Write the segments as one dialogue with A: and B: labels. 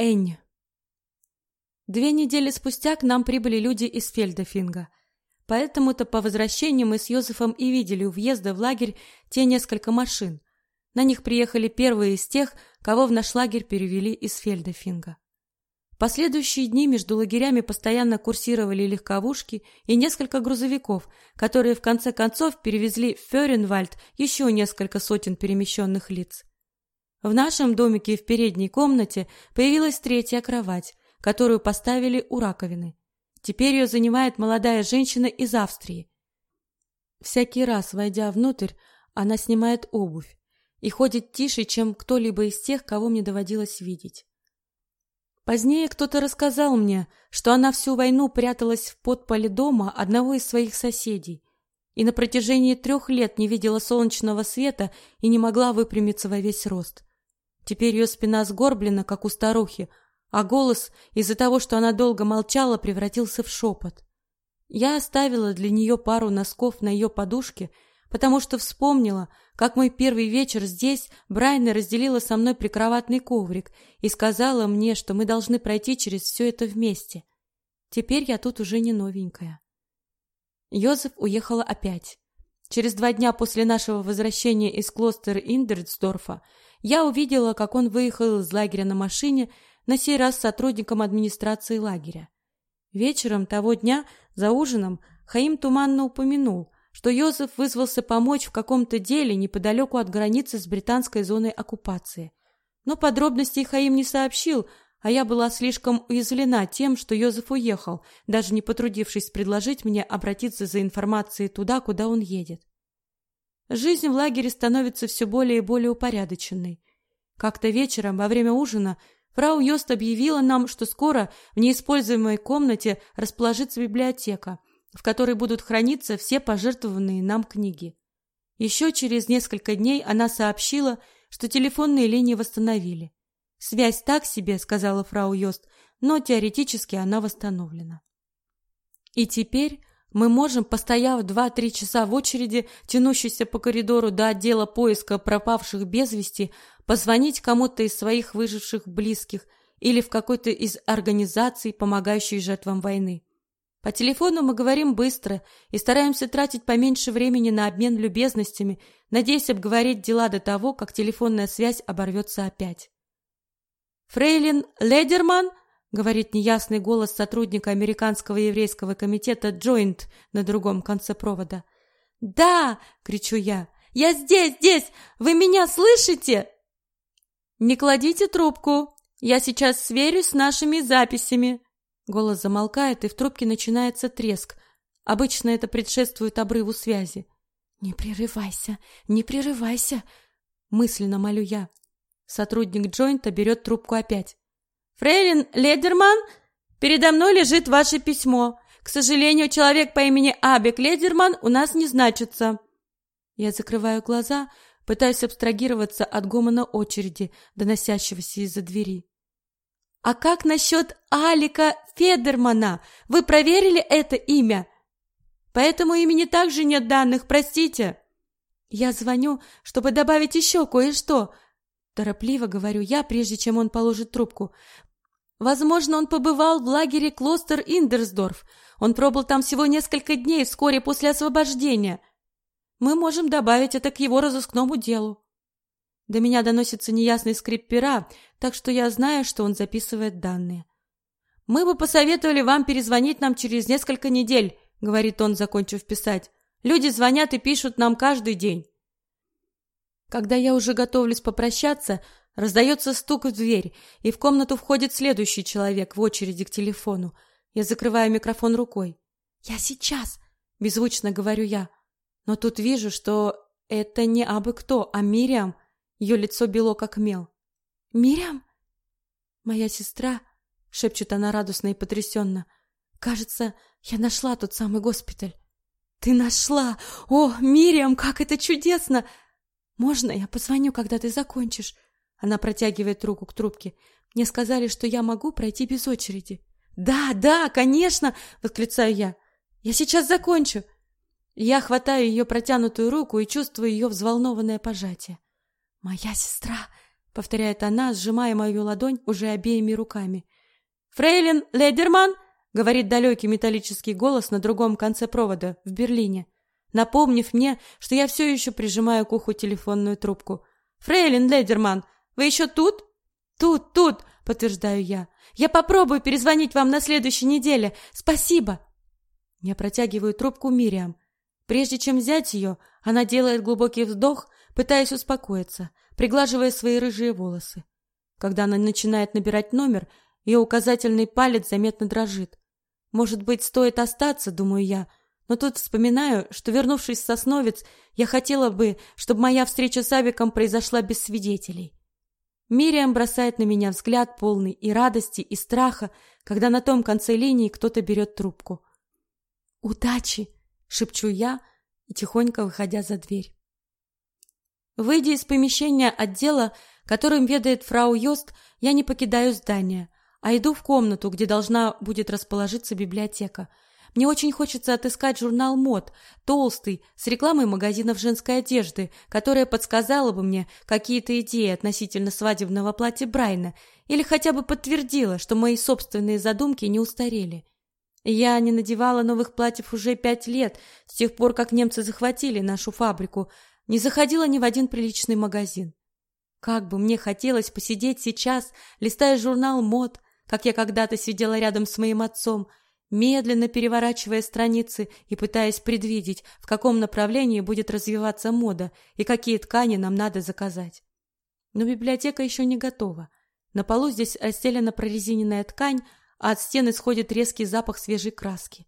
A: Энь. Две недели спустя к нам прибыли люди из Фельдефинга. Поэтому-то по возвращении мы с Йозефом и видели у въезда в лагерь те несколько машин. На них приехали первые из тех, кого в наш лагерь перевели из Фельдефинга. Последующие дни между лагерями постоянно курсировали легковушки и несколько грузовиков, которые в конце концов перевезли в Фёренвальд еще несколько сотен перемещенных лиц. В нашем домике в передней комнате появилась третья кровать, которую поставили у раковины. Теперь ее занимает молодая женщина из Австрии. Всякий раз, войдя внутрь, она снимает обувь и ходит тише, чем кто-либо из тех, кого мне доводилось видеть. Позднее кто-то рассказал мне, что она всю войну пряталась в подполе дома одного из своих соседей и на протяжении трех лет не видела солнечного света и не могла выпрямиться во весь рост. Теперь ее спина сгорблена, как у старухи, а голос из-за того, что она долго молчала, превратился в шепот. Я оставила для нее пару носков на ее подушке, потому что вспомнила, как мой первый вечер здесь Брайна разделила со мной прикроватный коврик и сказала мне, что мы должны пройти через все это вместе. Теперь я тут уже не новенькая. Йозеф уехала опять. Через два дня после нашего возвращения из клостера Индерсдорфа я увидела, как он выехал из лагеря на машине, на сей раз с сотрудником администрации лагеря. Вечером того дня за ужином Хаим туманно упомянул, что Йозеф вызвался помочь в каком-то деле неподалеку от границы с британской зоной оккупации. Но подробностей Хаим не сообщил, а я была слишком уязвлена тем, что Йозеф уехал, даже не потрудившись предложить мне обратиться за информацией туда, куда он едет. Жизнь в лагере становится все более и более упорядоченной. Как-то вечером во время ужина фрау Йост объявила нам, что скоро в неиспользуемой комнате расположится библиотека, в которой будут храниться все пожертвованные нам книги. Еще через несколько дней она сообщила, что телефонные линии восстановили. «Связь так себе», — сказала фрау Йост, но теоретически она восстановлена. И теперь мы можем, постояв два-три часа в очереди, тянущейся по коридору до отдела поиска пропавших без вести, позвонить кому-то из своих выживших близких или в какой-то из организаций, помогающих жертвам войны. По телефону мы говорим быстро и стараемся тратить поменьше времени на обмен любезностями, надеясь обговорить дела до того, как телефонная связь оборвется опять. «Фрейлин Ледерман?» — говорит неясный голос сотрудника американского еврейского комитета «Джойнт» на другом конце провода. «Да!» — кричу я. «Я здесь, здесь! Вы меня слышите?» «Не кладите трубку! Я сейчас сверюсь с нашими записями!» Голос замолкает, и в трубке начинается треск. Обычно это предшествует обрыву связи. «Не прерывайся, не прерывайся!» Мысленно молю я. Сотрудник Джойнта берет трубку опять. Фрейлин Ледерман, передо мной лежит ваше письмо. К сожалению, человек по имени Абек Ледерман у нас не значится. Я закрываю глаза, пытаюсь абстрагироваться от гомона очереди, доносящегося из-за двери. А как насчет Алика Федермана? Вы проверили это имя? По этому имени также нет данных, простите. Я звоню, чтобы добавить еще кое-что. Торопливо говорю я, прежде чем он положит трубку. Возможно, он побывал в лагере Клостер Индерсдорф. Он пробыл там всего несколько дней вскоре после освобождения. Мы можем добавить это к его разыскному делу. До меня доносится неясный скрип пера, так что я знаю, что он записывает данные. Мы бы посоветовали вам перезвонить нам через несколько недель, говорит он, закончив писать. Люди звонят и пишут нам каждый день. Когда я уже готовлюсь попрощаться, Раздается стук в дверь, и в комнату входит следующий человек в очереди к телефону. Я закрываю микрофон рукой. «Я сейчас!» — беззвучно говорю я. Но тут вижу, что это не абы кто, а Мириам. Ее лицо бело, как мел. «Мириам?» «Моя сестра», — шепчет она радостно и потрясенно. «Кажется, я нашла тот самый госпиталь». «Ты нашла! О, Мириам, как это чудесно! Можно я позвоню, когда ты закончишь?» Она протягивает руку к трубке. Мне сказали, что я могу пройти без очереди. Да, да, конечно, восклицаю я. Я сейчас закончу. Я хватаю ее протянутую руку и чувствую ее взволнованное пожатие. Моя сестра, повторяет она, сжимая мою ладонь уже обеими руками. Фрейлин Ледерман, говорит далекий металлический голос на другом конце провода в Берлине, напомнив мне, что я все еще прижимаю к уху телефонную трубку. Фрейлин Ледерман, вы еще тут? Тут, тут, подтверждаю я. Я попробую перезвонить вам на следующей неделе. Спасибо. Я протягиваю трубку Мириам. Прежде чем взять ее, она делает глубокий вдох, пытаясь успокоиться, приглаживая свои рыжие волосы. Когда она начинает набирать номер, ее указательный палец заметно дрожит. Может быть, стоит остаться, думаю я, но тут вспоминаю, что, вернувшись в Сосновец, я хотела бы, чтобы моя встреча с Абиком произошла без свидетелей. Мириам бросает на меня взгляд полный и радости, и страха, когда на том конце линии кто-то берет трубку. «Удачи!» — шепчу я и тихонько выходя за дверь. Выйдя из помещения отдела, которым ведает фрау Йост, я не покидаю здание, а иду в комнату, где должна будет расположиться библиотека — мне очень хочется отыскать журнал мод, толстый, с рекламой магазинов женской одежды, которая подсказала бы мне какие-то идеи относительно свадебного платья Брайна или хотя бы подтвердила, что мои собственные задумки не устарели. Я не надевала новых платьев уже пять лет, с тех пор, как немцы захватили нашу фабрику, не заходила ни в один приличный магазин. Как бы мне хотелось посидеть сейчас, листая журнал мод, как я когда-то сидела рядом с моим отцом, медленно переворачивая страницы и пытаясь предвидеть, в каком направлении будет развиваться мода и какие ткани нам надо заказать. Но библиотека еще не готова. На полу здесь расстелена прорезиненная ткань, а от стен исходит резкий запах свежей краски.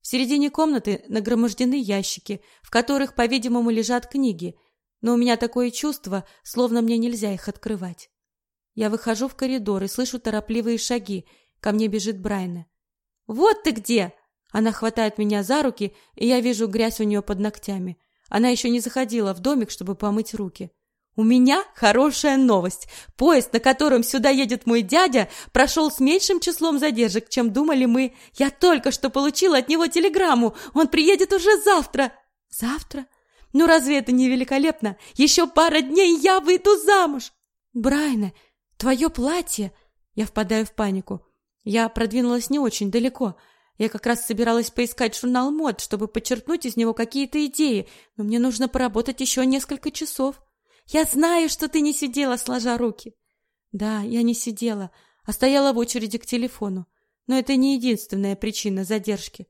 A: В середине комнаты нагромождены ящики, в которых, по-видимому, лежат книги, но у меня такое чувство, словно мне нельзя их открывать. Я выхожу в коридор и слышу торопливые шаги. Ко мне бежит Брайна. «Вот ты где!» Она хватает меня за руки, и я вижу грязь у нее под ногтями. Она еще не заходила в домик, чтобы помыть руки. «У меня хорошая новость. Поезд, на котором сюда едет мой дядя, прошел с меньшим числом задержек, чем думали мы. Я только что получила от него телеграмму. Он приедет уже завтра». «Завтра? Ну разве это не великолепно? Еще пара дней, я выйду замуж!» «Брайна, твое платье...» Я впадаю в панику. Я продвинулась не очень далеко. Я как раз собиралась поискать журнал мод, чтобы подчеркнуть из него какие-то идеи, но мне нужно поработать еще несколько часов. Я знаю, что ты не сидела, сложа руки. Да, я не сидела, а стояла в очереди к телефону. Но это не единственная причина задержки.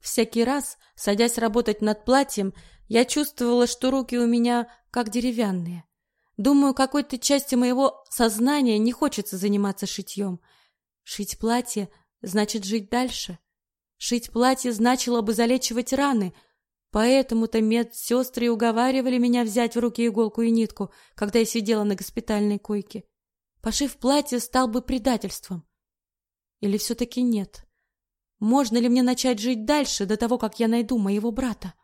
A: Всякий раз, садясь работать над платьем, я чувствовала, что руки у меня как деревянные. Думаю, какой-то части моего сознания не хочется заниматься шитьем — Шить платье значит жить дальше. Шить платье значило бы залечивать раны. Поэтому-то медсестры уговаривали меня взять в руки иголку и нитку, когда я сидела на госпитальной койке. Пошив платье стал бы предательством. Или все-таки нет? Можно ли мне начать жить дальше до того, как я найду моего брата?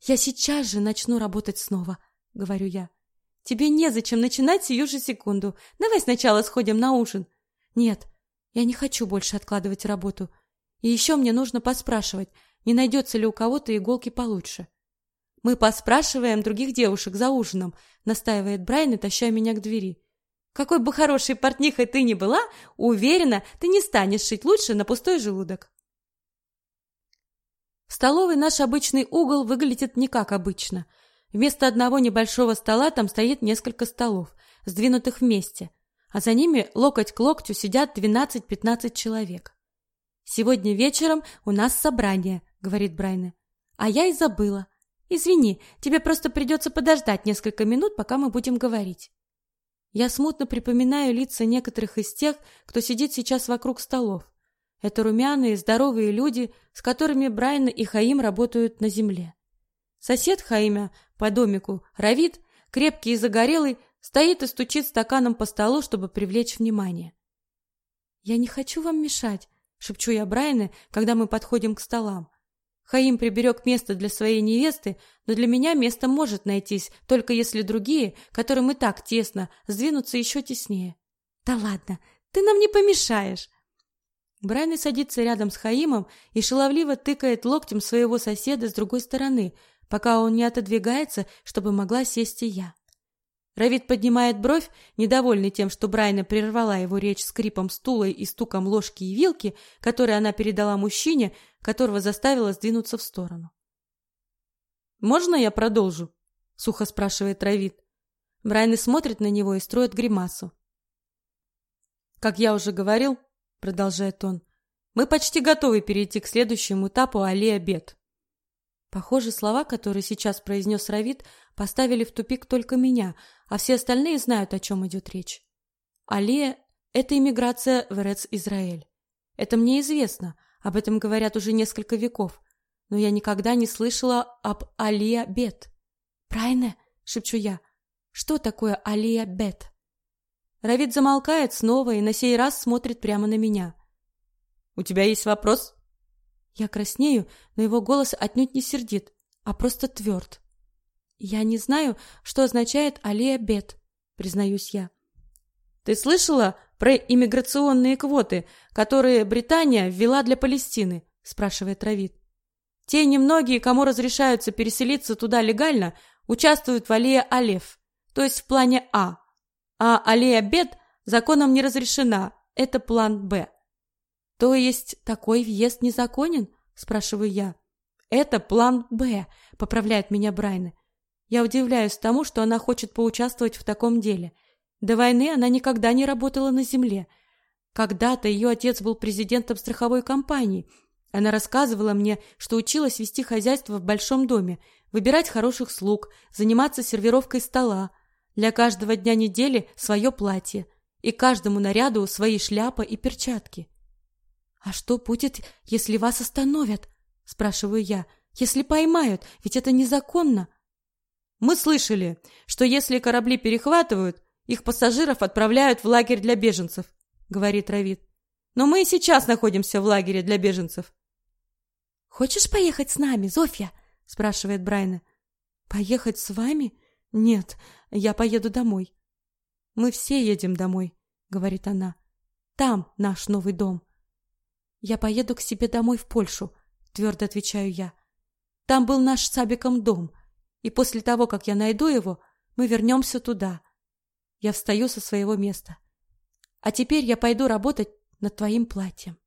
A: Я сейчас же начну работать снова, говорю я. Тебе незачем начинать сию же секунду. Давай сначала сходим на ужин. Нет, я не хочу больше откладывать работу. И еще мне нужно поспрашивать, не найдется ли у кого-то иголки получше. Мы поспрашиваем других девушек за ужином, настаивает Брайан, таща меня к двери. Какой бы хорошей портнихой ты ни была, уверена, ты не станешь шить лучше на пустой желудок. В столовой наш обычный угол выглядит не как обычно. Вместо одного небольшого стола там стоит несколько столов, сдвинутых вместе – а за ними локоть к локтю сидят 12-15 человек. «Сегодня вечером у нас собрание», — говорит Брайна. «А я и забыла. Извини, тебе просто придется подождать несколько минут, пока мы будем говорить». Я смутно припоминаю лица некоторых из тех, кто сидит сейчас вокруг столов. Это румяные, здоровые люди, с которыми Брайна и Хаим работают на земле. Сосед Хаима по домику, Равид, крепкий и загорелый, Стоит и стучит стаканом по столу, чтобы привлечь внимание. «Я не хочу вам мешать», — шепчу я Брайане, когда мы подходим к столам. Хаим приберег место для своей невесты, но для меня место может найтись, только если другие, которым и так тесно, сдвинутся еще теснее. «Да ладно, ты нам не помешаешь!» Брайан садится рядом с Хаимом и шаловливо тыкает локтем своего соседа с другой стороны, пока он не отодвигается, чтобы могла сесть и я. Равид поднимает бровь, недовольный тем, что Брайна прервала его речь скрипом стула и стуком ложки и вилки, которые она передала мужчине, которого заставила сдвинуться в сторону. «Можно я продолжу?» — сухо спрашивает Равид. Брайан смотрит на него и строит гримасу. «Как я уже говорил, — продолжает он, — мы почти готовы перейти к следующему этапу Алия Бет. Похоже, слова, которые сейчас произнес Равид, поставили в тупик только меня, а все остальные знают, о чем идет речь. Алия — это иммиграция в Эрец-Израиль. Это мне известно, об этом говорят уже несколько веков, но я никогда не слышала об Алия Бет. «Прайне?» — шепчу я. «Что такое Алия Бет?» Равид замолкает снова и на сей раз смотрит прямо на меня. «У тебя есть вопрос?» Я краснею, но его голос отнюдь не сердит, а просто тверд. Я не знаю, что означает Алия Бет, признаюсь я. Ты слышала про иммиграционные квоты, которые Британия ввела для Палестины? спрашивает Равид. Те немногие, кому разрешаются переселиться туда легально, участвуют в Алия Алеф, то есть в плане А. А Алия Бет законом не разрешена, это план Б. То есть такой въезд незаконен? спрашиваю я. Это план Б, поправляет меня Брайна. Я удивляюсь тому, что она хочет поучаствовать в таком деле. До войны она никогда не работала на земле. Когда-то ее отец был президентом страховой компании. Она рассказывала мне, что училась вести хозяйство в большом доме, выбирать хороших слуг, заниматься сервировкой стола. Для каждого дня недели свое платье, и каждому наряду свои шляпа и перчатки. «А что будет, если вас остановят?» — спрашиваю я. «Если поймают, ведь это незаконно». «Мы слышали, что если корабли перехватывают, их пассажиров отправляют в лагерь для беженцев», — говорит Равид. «Но мы и сейчас находимся в лагере для беженцев». «Хочешь поехать с нами, Зофья?» — спрашивает Брайна. «Поехать с вами? Нет, я поеду домой». «Мы все едем домой», — говорит она. «Там наш новый дом». «Я поеду к себе домой в Польшу», — твердо отвечаю я. «Там был наш с Сабиком дом, и после того, как я найду его, мы вернемся туда». Я встаю со своего места. «А теперь я пойду работать над твоим платьем».